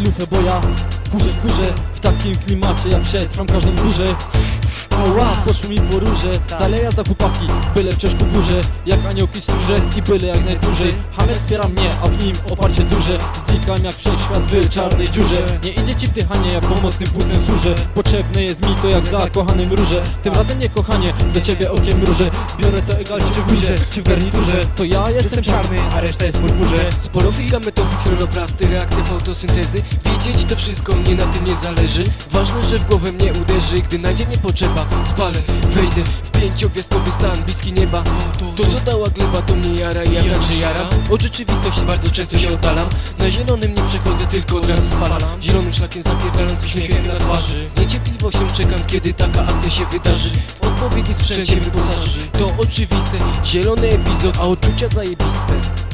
lufę, bo ja kurzę, kurzę W takim klimacie jak przetrwam każdą burzę Ała, poszło mi po róże Dalej jazda chłopaki, byle wciąż ku górze Jak aniołki służę i byle jak najdłużej. Hammer wspiera mnie, a w nim oparcie duże. Znikam jak wszechświat w czarnej dziurze. Nie idzie ci wdychanie, jak pomocnym płucem służę Potrzebne jest mi to jak zakochanym róże Tym razem nie kochanie, do ciebie okiem róże Biorę to egal czy w buzie, czy w garniturze. To ja jestem czarny, a reszta jest w purpurze. Sporofika, metofik, chronoplasty, reakcja fotosyntezy Wiedzieć to wszystko mnie na tym nie zależy. Ważne, że w głowę mnie uderzy. Gdy najdzie mnie potrzeba, spalę, wejdę W pięciogwiazdkowy stan, bliski nieba. To co dała gleba, to mnie jara i ja także jaram Od rzeczywistości bardzo często się oddalam. Na zielonym nie przechodzę, tylko od razu spalam. Zielonym szlakiem zapierdalam z uśmiechem na twarzy. Z niecierpliwością czekam, kiedy taka akcja się wydarzy. W odpowiedni sprzęt się wyposaży. To oczywiste, zielony epizod, a odczucia zajebiste